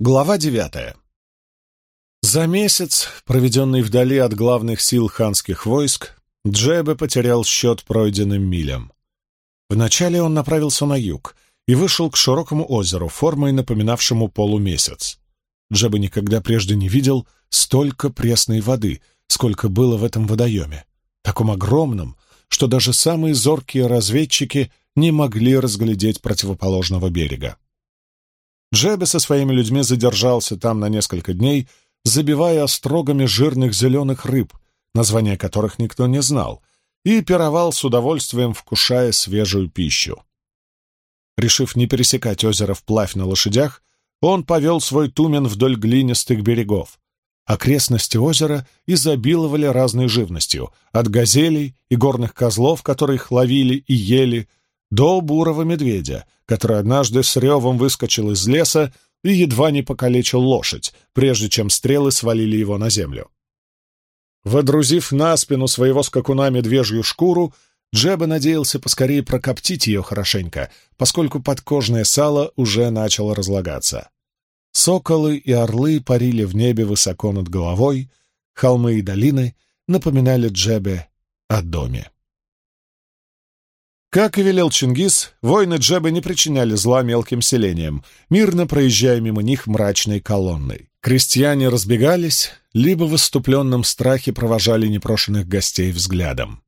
Глава девятая. За месяц, проведенный вдали от главных сил ханских войск, Джебе потерял счет пройденным милям. Вначале он направился на юг и вышел к широкому озеру, формой напоминавшему полумесяц. Джебе никогда прежде не видел столько пресной воды, сколько было в этом водоеме, таком огромном, что даже самые зоркие разведчики не могли разглядеть противоположного берега. Джебе со своими людьми задержался там на несколько дней, забивая острогами жирных зеленых рыб, названия которых никто не знал, и пировал с удовольствием, вкушая свежую пищу. Решив не пересекать озеро вплавь на лошадях, он повел свой тумен вдоль глинистых берегов. Окрестности озера изобиловали разной живностью, от газелей и горных козлов, которых ловили и ели, до бурого медведя, который однажды с ревом выскочил из леса и едва не покалечил лошадь, прежде чем стрелы свалили его на землю. Водрузив на спину своего скакуна медвежью шкуру, Джеба надеялся поскорее прокоптить ее хорошенько, поскольку подкожное сало уже начало разлагаться. Соколы и орлы парили в небе высоко над головой, холмы и долины напоминали Джебе о доме. Как и велел Чингис, воины Джебы не причиняли зла мелким селениям, мирно проезжая мимо них мрачной колонной. Крестьяне разбегались, либо в выступленном страхе провожали непрошенных гостей взглядом.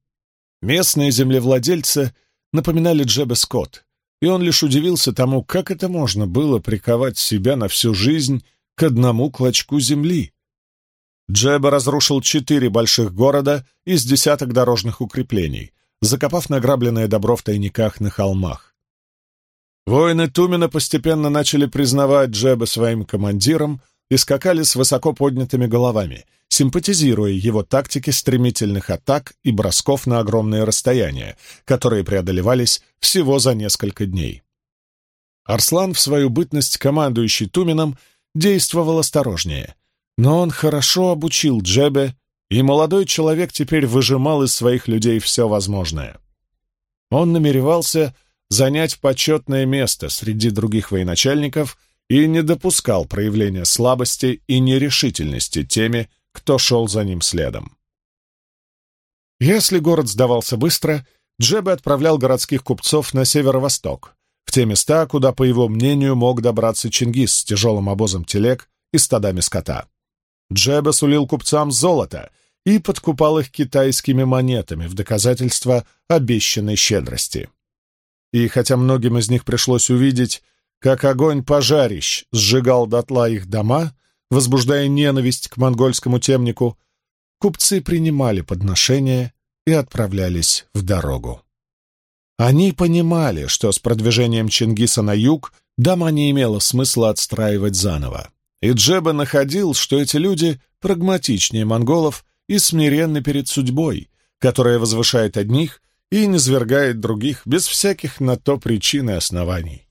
Местные землевладельцы напоминали Джеба скот, и он лишь удивился тому, как это можно было приковать себя на всю жизнь к одному клочку земли. Джеба разрушил четыре больших города из десяток дорожных укреплений — закопав награбленное добро в тайниках на холмах. Воины Тумина постепенно начали признавать Джеба своим командиром и скакали с высоко поднятыми головами, симпатизируя его тактике стремительных атак и бросков на огромные расстояния, которые преодолевались всего за несколько дней. Арслан в свою бытность командующий Тумином действовал осторожнее, но он хорошо обучил Джебе и молодой человек теперь выжимал из своих людей все возможное. Он намеревался занять почетное место среди других военачальников и не допускал проявления слабости и нерешительности теми, кто шел за ним следом. Если город сдавался быстро, Джебе отправлял городских купцов на северо-восток, в те места, куда, по его мнению, мог добраться Чингис с тяжелым обозом телег и стадами скота. Джеба сулил купцам золото и подкупал их китайскими монетами в доказательство обещанной щедрости. И хотя многим из них пришлось увидеть, как огонь пожарищ сжигал дотла их дома, возбуждая ненависть к монгольскому темнику, купцы принимали подношения и отправлялись в дорогу. Они понимали, что с продвижением Чингиса на юг дома не имело смысла отстраивать заново. И Джеба находил, что эти люди прагматичнее монголов и смиренны перед судьбой, которая возвышает одних и низвергает других без всяких на то причин и оснований.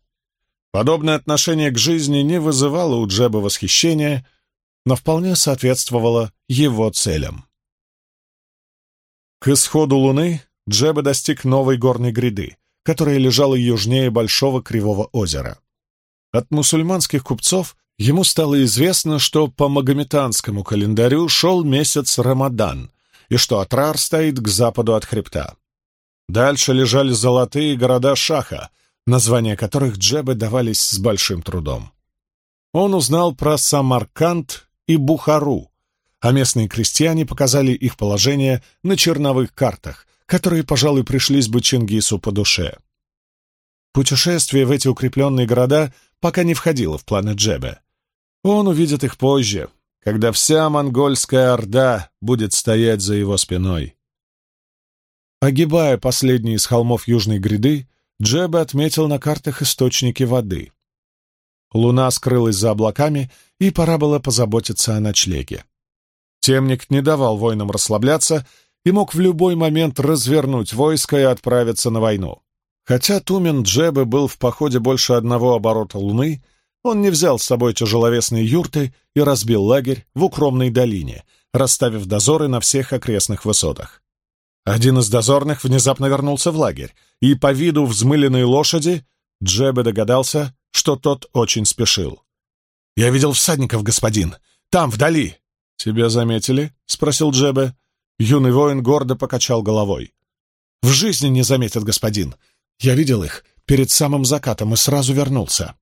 Подобное отношение к жизни не вызывало у Джеба восхищения, но вполне соответствовало его целям. К исходу луны Джеба достиг новой горной гряды, которая лежала южнее большого кривого озера. От мусульманских купцов Ему стало известно, что по магометанскому календарю шел месяц Рамадан и что Атрар стоит к западу от хребта. Дальше лежали золотые города Шаха, названия которых Джебы давались с большим трудом. Он узнал про Самарканд и Бухару, а местные крестьяне показали их положение на черновых картах, которые, пожалуй, пришлись бы Чингису по душе. Путешествие в эти укрепленные города пока не входило в планы Джебе. Он увидит их позже, когда вся монгольская орда будет стоять за его спиной. Огибая последний из холмов южной гряды, Джеба отметил на картах источники воды. Луна скрылась за облаками, и пора было позаботиться о ночлеге. Темник не давал воинам расслабляться и мог в любой момент развернуть войско и отправиться на войну. Хотя Тумен Джебы был в походе больше одного оборота Луны — он не взял с собой тяжеловесные юрты и разбил лагерь в укромной долине, расставив дозоры на всех окрестных высотах. Один из дозорных внезапно вернулся в лагерь, и по виду взмыленной лошади Джебе догадался, что тот очень спешил. «Я видел всадников, господин! Там, вдали!» «Тебя заметили?» — спросил Джебе. Юный воин гордо покачал головой. «В жизни не заметят, господин. Я видел их перед самым закатом и сразу вернулся.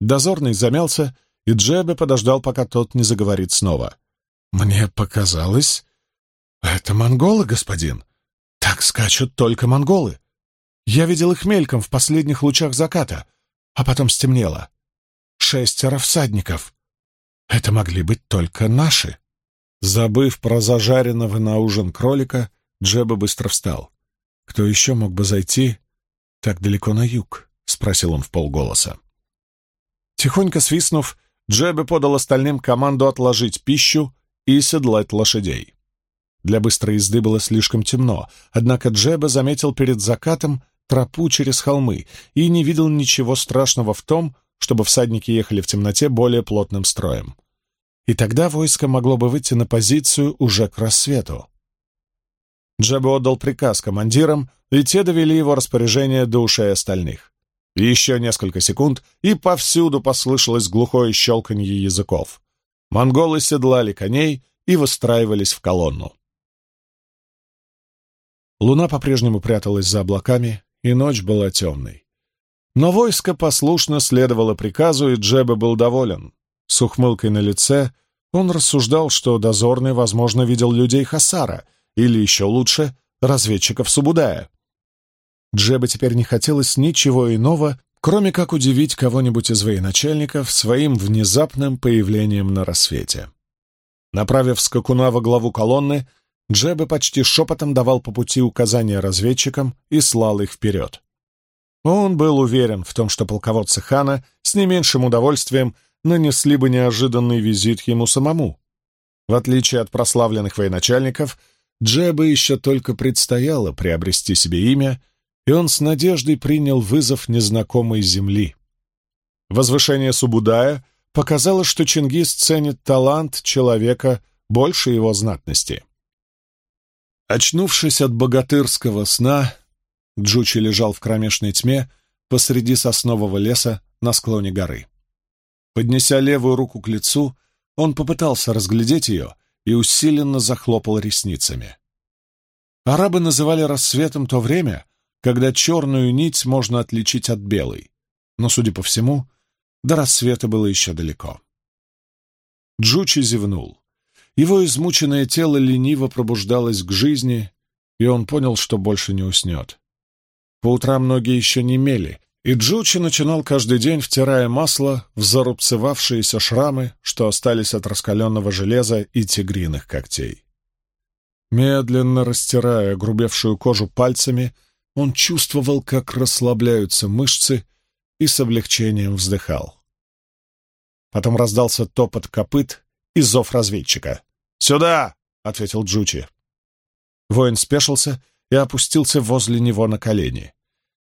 Дозорный замялся, и Джебе подождал, пока тот не заговорит снова. «Мне показалось...» «Это монголы, господин. Так скачут только монголы. Я видел их мельком в последних лучах заката, а потом стемнело. Шестеро всадников. Это могли быть только наши». Забыв про зажаренного на ужин кролика, Джеба быстро встал. «Кто еще мог бы зайти так далеко на юг?» — спросил он вполголоса. Тихонько свистнув, Джеби подал остальным команду отложить пищу и седлать лошадей. Для быстрой езды было слишком темно, однако Джеба заметил перед закатом тропу через холмы и не видел ничего страшного в том, чтобы всадники ехали в темноте более плотным строем. И тогда войско могло бы выйти на позицию уже к рассвету. Джеба отдал приказ командирам, и те довели его распоряжение до ушей остальных. Еще несколько секунд, и повсюду послышалось глухое щелканье языков. Монголы седлали коней и выстраивались в колонну. Луна по-прежнему пряталась за облаками, и ночь была темной. Но войско послушно следовало приказу, и Джеба был доволен. С ухмылкой на лице он рассуждал, что дозорный, возможно, видел людей Хасара, или еще лучше, разведчиков Субудая. Джеба теперь не хотелось ничего иного, кроме как удивить кого-нибудь из военачальников своим внезапным появлением на рассвете. Направив скакуна во главу колонны, Джеба почти шепотом давал по пути указания разведчикам и слал их вперед. Он был уверен в том, что полководцы хана с не меньшим удовольствием нанесли бы неожиданный визит ему самому. В отличие от прославленных военачальников, Джебе еще только предстояло приобрести себе имя — и он с надеждой принял вызов незнакомой земли. Возвышение Субудая показало, что Чингис ценит талант человека больше его знатности. Очнувшись от богатырского сна, Джучи лежал в кромешной тьме посреди соснового леса на склоне горы. Поднеся левую руку к лицу, он попытался разглядеть ее и усиленно захлопал ресницами. Арабы называли рассветом то время, когда черную нить можно отличить от белой, но, судя по всему, до рассвета было еще далеко. Джучи зевнул. Его измученное тело лениво пробуждалось к жизни, и он понял, что больше не уснет. По утрам ноги еще не мели, и Джучи начинал каждый день, втирая масло в зарубцевавшиеся шрамы, что остались от раскаленного железа и тигриных когтей. Медленно растирая грубевшую кожу пальцами, он чувствовал, как расслабляются мышцы, и с облегчением вздыхал. Потом раздался топот копыт и зов разведчика. «Сюда!» — ответил Джучи. Воин спешился и опустился возле него на колени.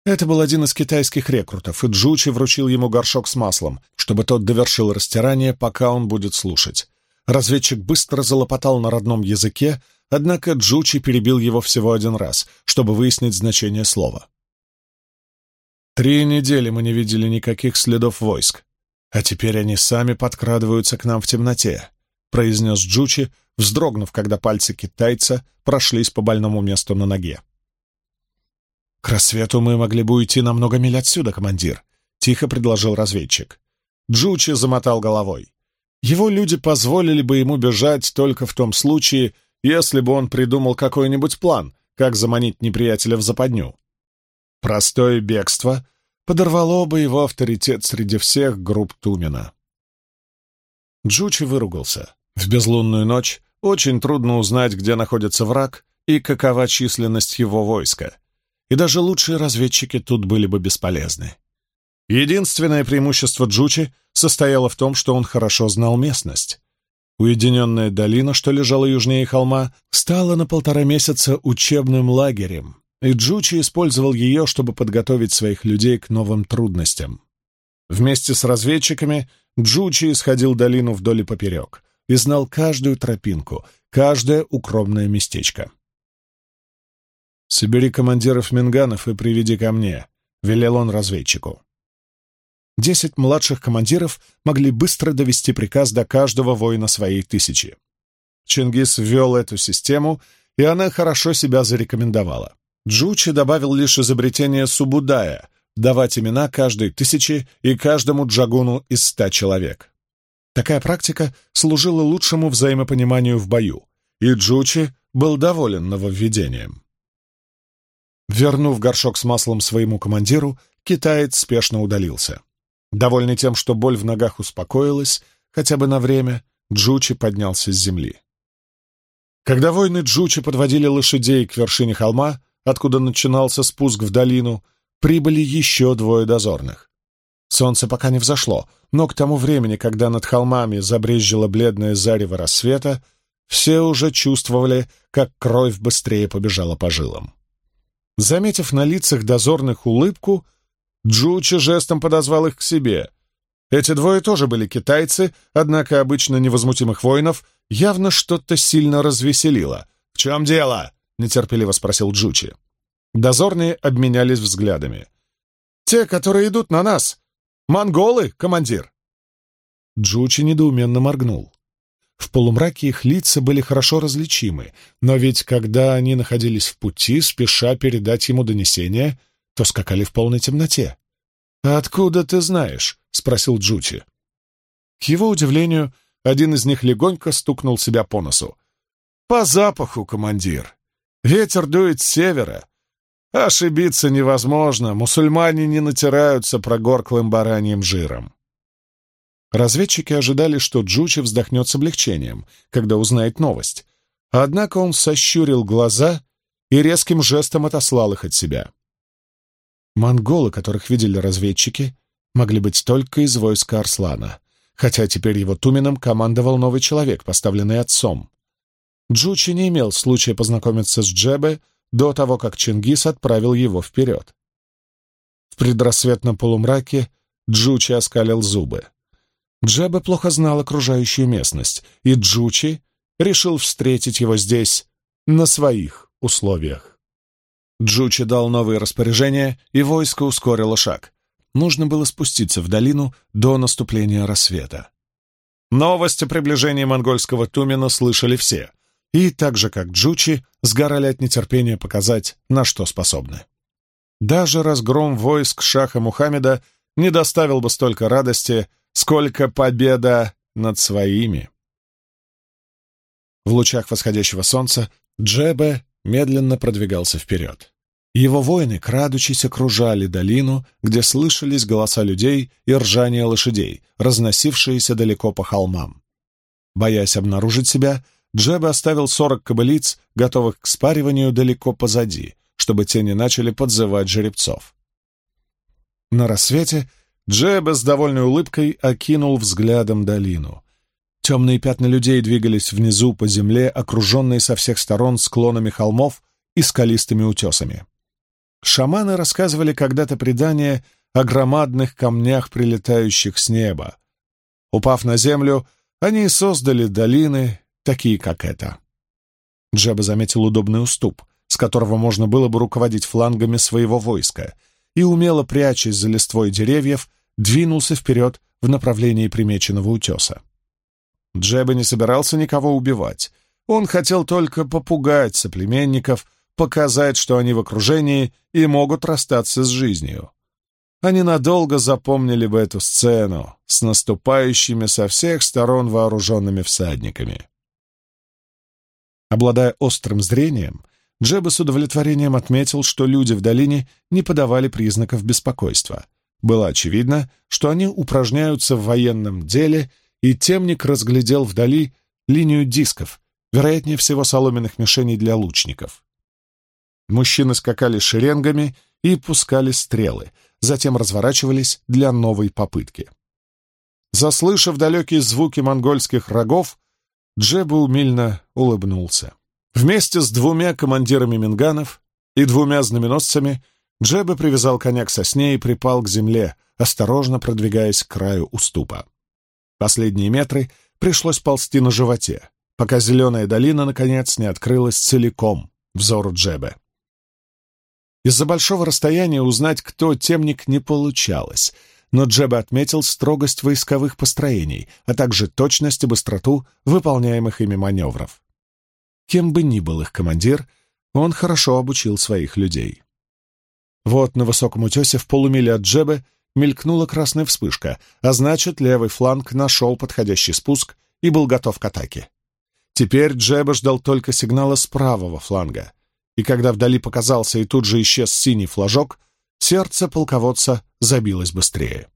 Это был один из китайских рекрутов, и Джучи вручил ему горшок с маслом, чтобы тот довершил растирание, пока он будет слушать. Разведчик быстро залопотал на родном языке, Однако Джучи перебил его всего один раз, чтобы выяснить значение слова. «Три недели мы не видели никаких следов войск, а теперь они сами подкрадываются к нам в темноте», — произнес Джучи, вздрогнув, когда пальцы китайца прошлись по больному месту на ноге. «К рассвету мы могли бы уйти на много миль отсюда, командир», — тихо предложил разведчик. Джучи замотал головой. Его люди позволили бы ему бежать только в том случае, если бы он придумал какой-нибудь план, как заманить неприятеля в западню. Простое бегство подорвало бы его авторитет среди всех групп Тумина. Джучи выругался. В безлунную ночь очень трудно узнать, где находится враг и какова численность его войска. И даже лучшие разведчики тут были бы бесполезны. Единственное преимущество Джучи состояло в том, что он хорошо знал местность. Уединенная долина, что лежала южнее холма, стала на полтора месяца учебным лагерем, и Джучи использовал ее, чтобы подготовить своих людей к новым трудностям. Вместе с разведчиками Джучи исходил долину вдоль и поперек и знал каждую тропинку, каждое укромное местечко. «Собери командиров Минганов и приведи ко мне», — велел он разведчику. Десять младших командиров могли быстро довести приказ до каждого воина своей тысячи. Чингис ввел эту систему, и она хорошо себя зарекомендовала. Джучи добавил лишь изобретение Субудая — давать имена каждой тысячи и каждому джагуну из ста человек. Такая практика служила лучшему взаимопониманию в бою, и Джучи был доволен нововведением. Вернув горшок с маслом своему командиру, китаец спешно удалился. Довольный тем, что боль в ногах успокоилась, хотя бы на время, Джучи поднялся с земли. Когда воины Джучи подводили лошадей к вершине холма, откуда начинался спуск в долину, прибыли еще двое дозорных. Солнце пока не взошло, но к тому времени, когда над холмами забрезжило бледное зарево рассвета, все уже чувствовали, как кровь быстрее побежала по жилам. Заметив на лицах дозорных улыбку, Джучи жестом подозвал их к себе. Эти двое тоже были китайцы, однако обычно невозмутимых воинов явно что-то сильно развеселило. «В чем дело?» — нетерпеливо спросил Джучи. Дозорные обменялись взглядами. «Те, которые идут на нас! Монголы, командир!» Джучи недоуменно моргнул. В полумраке их лица были хорошо различимы, но ведь когда они находились в пути, спеша передать ему донесение — то скакали в полной темноте. «А откуда ты знаешь?» — спросил Джути. К его удивлению, один из них легонько стукнул себя по носу. «По запаху, командир. Ветер дует с севера. Ошибиться невозможно, мусульмане не натираются прогорклым бараньим жиром». Разведчики ожидали, что Джучи вздохнет с облегчением, когда узнает новость. Однако он сощурил глаза и резким жестом отослал их от себя. Монголы, которых видели разведчики, могли быть только из войска Арслана, хотя теперь его Туменом командовал новый человек, поставленный отцом. Джучи не имел случая познакомиться с Джебе до того, как Чингис отправил его вперед. В предрассветном полумраке Джучи оскалил зубы. Джебе плохо знал окружающую местность, и Джучи решил встретить его здесь на своих условиях. Джучи дал новые распоряжения, и войско ускорило шаг. Нужно было спуститься в долину до наступления рассвета. Новость о приближении монгольского Тумена слышали все, и так же, как Джучи, сгорали от нетерпения показать, на что способны. Даже разгром войск Шаха Мухаммеда не доставил бы столько радости, сколько победа над своими. В лучах восходящего солнца Джебе медленно продвигался вперед. Его воины, крадучись, окружали долину, где слышались голоса людей и ржание лошадей, разносившиеся далеко по холмам. Боясь обнаружить себя, Джеба оставил сорок кобылиц, готовых к спариванию далеко позади, чтобы те не начали подзывать жеребцов. На рассвете Джеба с довольной улыбкой окинул взглядом долину. Темные пятна людей двигались внизу по земле, окруженные со всех сторон склонами холмов и скалистыми утесами. Шаманы рассказывали когда-то предания о громадных камнях, прилетающих с неба. Упав на землю, они создали долины, такие как эта. Джеба заметил удобный уступ, с которого можно было бы руководить флангами своего войска, и, умело прячась за листвой деревьев, двинулся вперед в направлении примеченного утеса. Джеба не собирался никого убивать. Он хотел только попугать соплеменников — показать, что они в окружении и могут расстаться с жизнью. Они надолго запомнили бы эту сцену с наступающими со всех сторон вооруженными всадниками. Обладая острым зрением, Джеба с удовлетворением отметил, что люди в долине не подавали признаков беспокойства. Было очевидно, что они упражняются в военном деле, и темник разглядел вдали линию дисков, вероятнее всего соломенных мишеней для лучников. Мужчины скакали шеренгами и пускали стрелы, затем разворачивались для новой попытки. Заслышав далекие звуки монгольских рогов, Джеба умильно улыбнулся. Вместе с двумя командирами минганов и двумя знаменосцами Джеба привязал коня к сосне и припал к земле, осторожно продвигаясь к краю уступа. Последние метры пришлось ползти на животе, пока зеленая долина, наконец, не открылась целиком взору Джебе. Из-за большого расстояния узнать, кто темник, не получалось, но Джеба отметил строгость войсковых построений, а также точность и быстроту выполняемых ими маневров. Кем бы ни был их командир, он хорошо обучил своих людей. Вот на высоком утесе в полумиле от Джебы мелькнула красная вспышка, а значит, левый фланг нашел подходящий спуск и был готов к атаке. Теперь Джеба ждал только сигнала с правого фланга и когда вдали показался и тут же исчез синий флажок, сердце полководца забилось быстрее.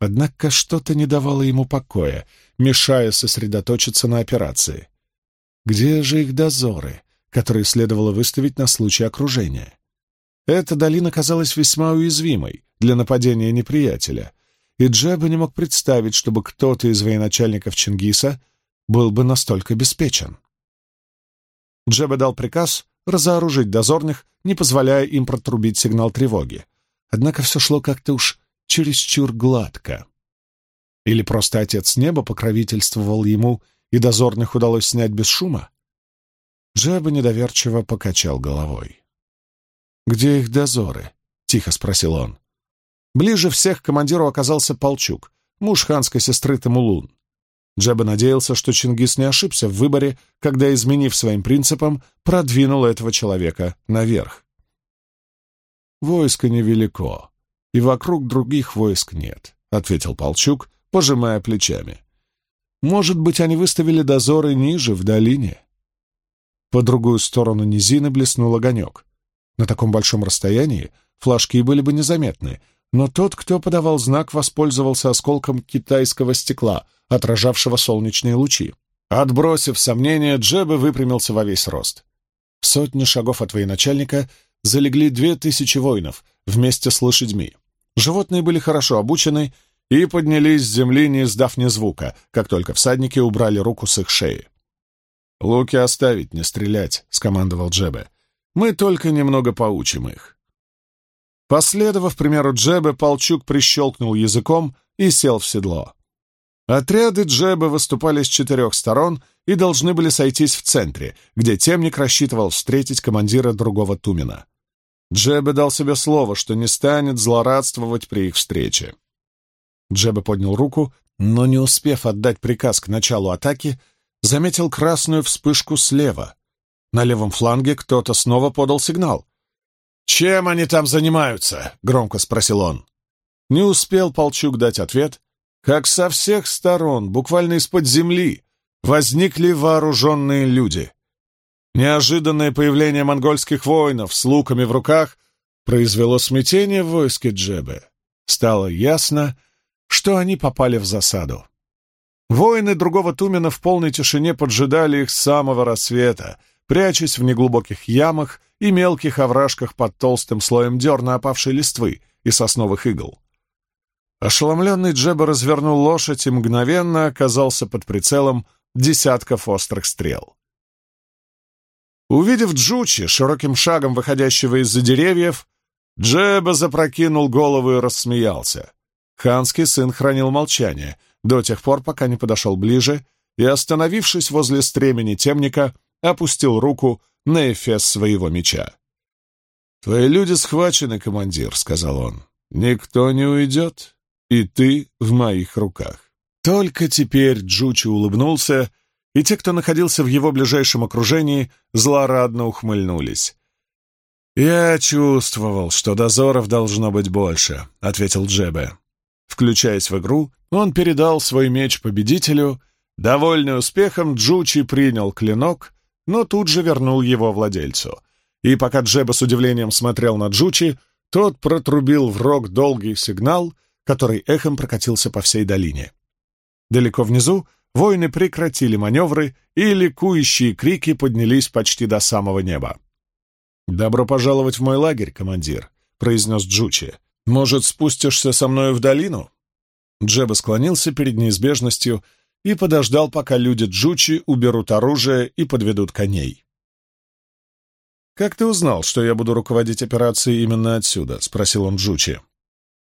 Однако что-то не давало ему покоя, мешая сосредоточиться на операции. Где же их дозоры, которые следовало выставить на случай окружения? Эта долина казалась весьма уязвимой для нападения неприятеля, и Джеба не мог представить, чтобы кто-то из военачальников Чингиса был бы настолько обеспечен. Джеба дал приказ, разоружить дозорных, не позволяя им протрубить сигнал тревоги. Однако все шло как-то уж чересчур гладко. Или просто отец неба покровительствовал ему, и дозорных удалось снять без шума? Джеба недоверчиво покачал головой. «Где их дозоры?» — тихо спросил он. Ближе всех к командиру оказался Полчук, муж ханской сестры Тамулун. Джеба надеялся, что Чингис не ошибся в выборе, когда, изменив своим принципам, продвинул этого человека наверх. «Войско невелико, и вокруг других войск нет», — ответил Полчук, пожимая плечами. «Может быть, они выставили дозоры ниже, в долине?» По другую сторону низины блеснул огонек. На таком большом расстоянии флажки были бы незаметны, но тот, кто подавал знак, воспользовался осколком китайского стекла, отражавшего солнечные лучи. Отбросив сомнения, Джеба выпрямился во весь рост. В сотне шагов от военачальника залегли две тысячи воинов вместе с лошадьми. Животные были хорошо обучены и поднялись с земли, не издав ни звука, как только всадники убрали руку с их шеи. «Луки оставить, не стрелять», — скомандовал Джебе. «Мы только немного поучим их». Последовав примеру Джебы, Полчук прищелкнул языком и сел в седло. Отряды Джебы выступали с четырех сторон и должны были сойтись в центре, где темник рассчитывал встретить командира другого Тумина. Джебе дал себе слово, что не станет злорадствовать при их встрече. Джебе поднял руку, но, не успев отдать приказ к началу атаки, заметил красную вспышку слева. На левом фланге кто-то снова подал сигнал. «Чем они там занимаются?» — громко спросил он. Не успел Полчук дать ответ, как со всех сторон, буквально из-под земли, возникли вооруженные люди. Неожиданное появление монгольских воинов с луками в руках произвело смятение в войске Джебе. Стало ясно, что они попали в засаду. Воины другого Тумена в полной тишине поджидали их с самого рассвета — прячась в неглубоких ямах и мелких овражках под толстым слоем дерна опавшей листвы и сосновых игл. Ошеломленный Джеба развернул лошадь и мгновенно оказался под прицелом десятков острых стрел. Увидев Джучи, широким шагом выходящего из-за деревьев, Джеба запрокинул голову и рассмеялся. Ханский сын хранил молчание до тех пор, пока не подошел ближе и, остановившись возле стремени темника, опустил руку на эфес своего меча. «Твои люди схвачены, командир», — сказал он. «Никто не уйдет, и ты в моих руках». Только теперь Джучи улыбнулся, и те, кто находился в его ближайшем окружении, злорадно ухмыльнулись. «Я чувствовал, что дозоров должно быть больше», — ответил Джебе. Включаясь в игру, он передал свой меч победителю. Довольный успехом, Джучи принял клинок но тут же вернул его владельцу. И пока Джеба с удивлением смотрел на Джучи, тот протрубил в рог долгий сигнал, который эхом прокатился по всей долине. Далеко внизу воины прекратили маневры, и ликующие крики поднялись почти до самого неба. «Добро пожаловать в мой лагерь, командир», — произнес Джучи. «Может, спустишься со мною в долину?» Джеба склонился перед неизбежностью, и подождал, пока люди Джучи уберут оружие и подведут коней. «Как ты узнал, что я буду руководить операцией именно отсюда?» — спросил он Джучи.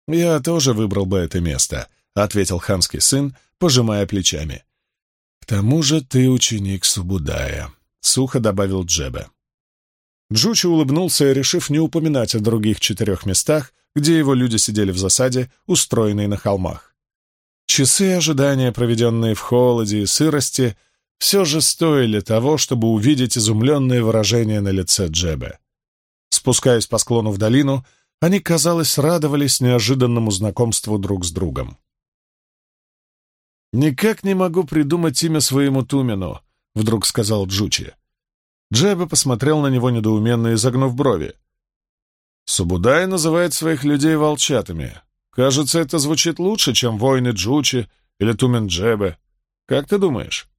«Я тоже выбрал бы это место», — ответил ханский сын, пожимая плечами. «К тому же ты ученик Субудая», — сухо добавил Джебе. Джучи улыбнулся, решив не упоминать о других четырех местах, где его люди сидели в засаде, устроенной на холмах. Часы ожидания, проведенные в холоде и сырости, все же стоили того, чтобы увидеть изумленное выражение на лице Джебе. Спускаясь по склону в долину, они, казалось, радовались неожиданному знакомству друг с другом. «Никак не могу придумать имя своему Тумину», — вдруг сказал Джучи. Джебе посмотрел на него недоуменно, изогнув брови. «Субудай называет своих людей волчатами. Кажется, это звучит лучше, чем «Войны Джучи» или «Тумен Джебе». Как ты думаешь?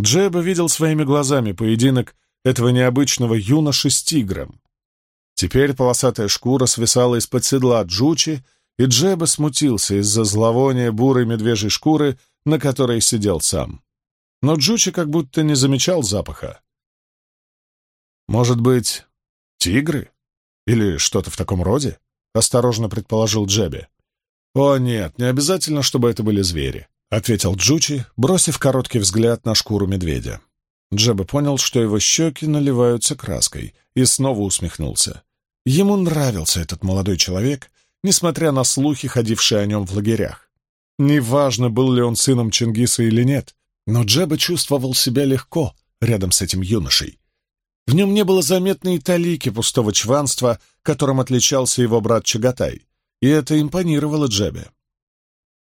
Джеба видел своими глазами поединок этого необычного юноши с тигром. Теперь полосатая шкура свисала из-под седла Джучи, и Джеба смутился из-за зловония бурой медвежьей шкуры, на которой сидел сам. Но Джучи как будто не замечал запаха. «Может быть, тигры? Или что-то в таком роде?» — осторожно предположил Джеби. «О, нет, не обязательно, чтобы это были звери», — ответил Джучи, бросив короткий взгляд на шкуру медведя. Джеба понял, что его щеки наливаются краской, и снова усмехнулся. Ему нравился этот молодой человек, несмотря на слухи, ходившие о нем в лагерях. Неважно, был ли он сыном Чингиса или нет, но Джеба чувствовал себя легко рядом с этим юношей, в нем не было заметно талики пустого чванства, которым отличался его брат Чагатай, и это импонировало Джебе.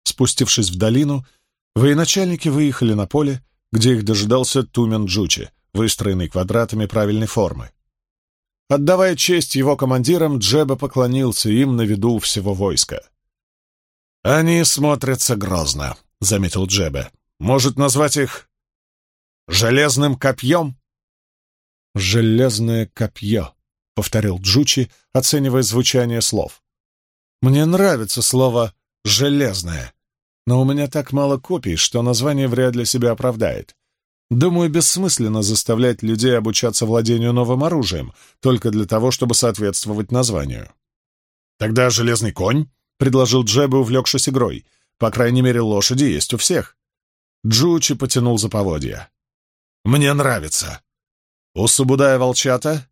Спустившись в долину, военачальники выехали на поле, где их дожидался Тумен Джучи, выстроенный квадратами правильной формы. Отдавая честь его командирам, Джеба поклонился им на виду всего войска. «Они смотрятся грозно», — заметил Джеба. «Может назвать их «железным копьем»?» «Железное копье», — повторил Джучи, оценивая звучание слов. «Мне нравится слово «железное», но у меня так мало копий, что название вряд ли себя оправдает. Думаю, бессмысленно заставлять людей обучаться владению новым оружием только для того, чтобы соответствовать названию». «Тогда железный конь?» — предложил Джеби, увлекшись игрой. «По крайней мере, лошади есть у всех». Джучи потянул за поводья. «Мне нравится», у Субудая волчата,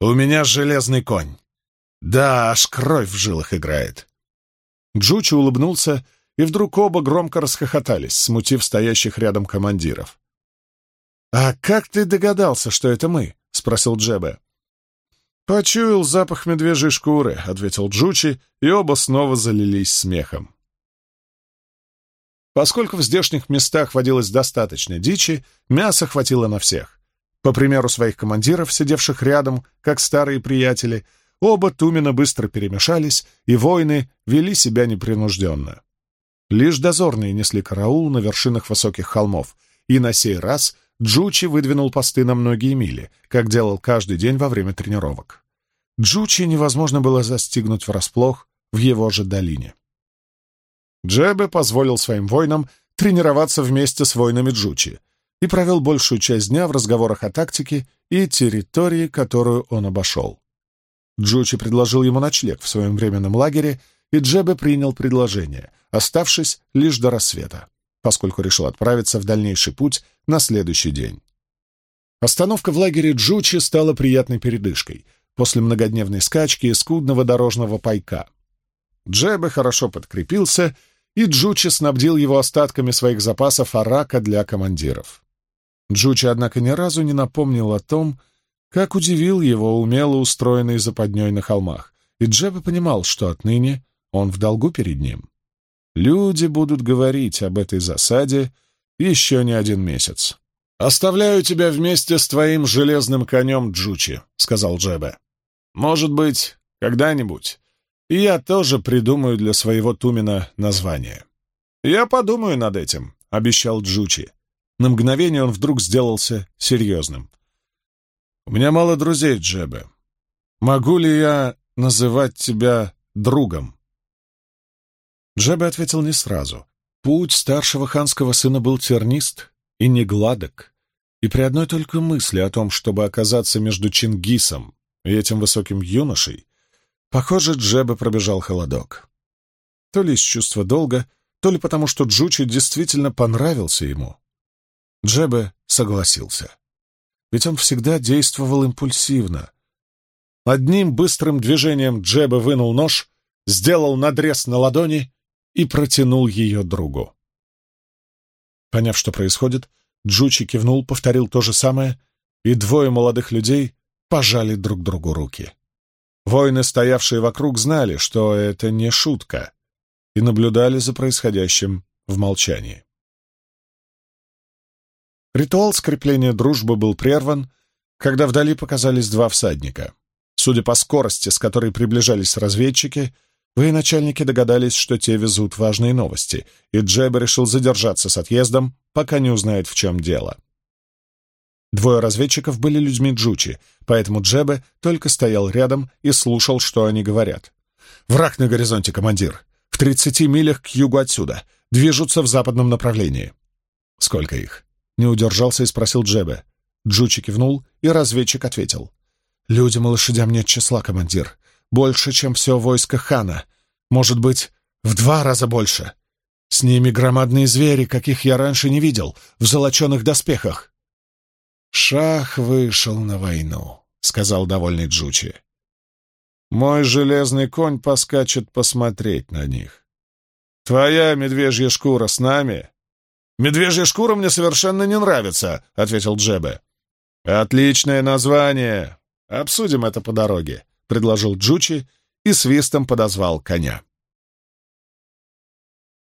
у меня железный конь. Да, аж кровь в жилах играет. Джучи улыбнулся, и вдруг оба громко расхохотались, смутив стоящих рядом командиров. «А как ты догадался, что это мы?» — спросил Джебе. «Почуял запах медвежьей шкуры», — ответил Джучи, и оба снова залились смехом. Поскольку в здешних местах водилось достаточно дичи, мяса хватило на всех. По примеру своих командиров, сидевших рядом, как старые приятели, оба Тумина быстро перемешались, и воины вели себя непринужденно. Лишь дозорные несли караул на вершинах высоких холмов, и на сей раз Джучи выдвинул посты на многие мили, как делал каждый день во время тренировок. Джучи невозможно было застигнуть врасплох в его же долине. Джебе позволил своим воинам тренироваться вместе с воинами Джучи, и провел большую часть дня в разговорах о тактике и территории, которую он обошел. Джучи предложил ему ночлег в своем временном лагере, и Джебе принял предложение, оставшись лишь до рассвета, поскольку решил отправиться в дальнейший путь на следующий день. Остановка в лагере Джучи стала приятной передышкой после многодневной скачки и скудного дорожного пайка. Джебе хорошо подкрепился, и Джучи снабдил его остатками своих запасов арака для командиров. Джучи, однако, ни разу не напомнил о том, как удивил его умело устроенный западней на холмах, и Джеба понимал, что отныне он в долгу перед ним. Люди будут говорить об этой засаде еще не один месяц. «Оставляю тебя вместе с твоим железным конем, Джучи», — сказал Джебе. «Может быть, когда-нибудь. И я тоже придумаю для своего Тумина название». «Я подумаю над этим», — обещал Джучи. На мгновение он вдруг сделался серьезным. «У меня мало друзей, Джебе. Могу ли я называть тебя другом?» Джебе ответил не сразу. Путь старшего ханского сына был тернист и негладок, и при одной только мысли о том, чтобы оказаться между Чингисом и этим высоким юношей, похоже, Джебе пробежал холодок. То ли из чувства долга, то ли потому, что Джучи действительно понравился ему, Джебе согласился. Ведь он всегда действовал импульсивно. Одним быстрым движением Джебе вынул нож, сделал надрез на ладони и протянул ее другу. Поняв, что происходит, Джучи кивнул, повторил то же самое, и двое молодых людей пожали друг другу руки. Воины, стоявшие вокруг, знали, что это не шутка, и наблюдали за происходящим в молчании. Ритуал скрепления дружбы был прерван, когда вдали показались два всадника. Судя по скорости, с которой приближались разведчики, военачальники догадались, что те везут важные новости, и Джеба решил задержаться с отъездом, пока не узнает, в чем дело. Двое разведчиков были людьми Джучи, поэтому Джебе только стоял рядом и слушал, что они говорят. «Враг на горизонте, командир! В тридцати милях к югу отсюда! Движутся в западном направлении!» «Сколько их?» Не удержался и спросил Джебе. Джучи кивнул, и разведчик ответил. «Людям и лошадям нет числа, командир. Больше, чем все войско хана. Может быть, в два раза больше. С ними громадные звери, каких я раньше не видел, в золоченых доспехах». «Шах вышел на войну», — сказал довольный Джучи. «Мой железный конь поскачет посмотреть на них. Твоя медвежья шкура с нами?» «Медвежья шкура мне совершенно не нравится», — ответил Джебе. «Отличное название! Обсудим это по дороге», — предложил Джучи и свистом подозвал коня.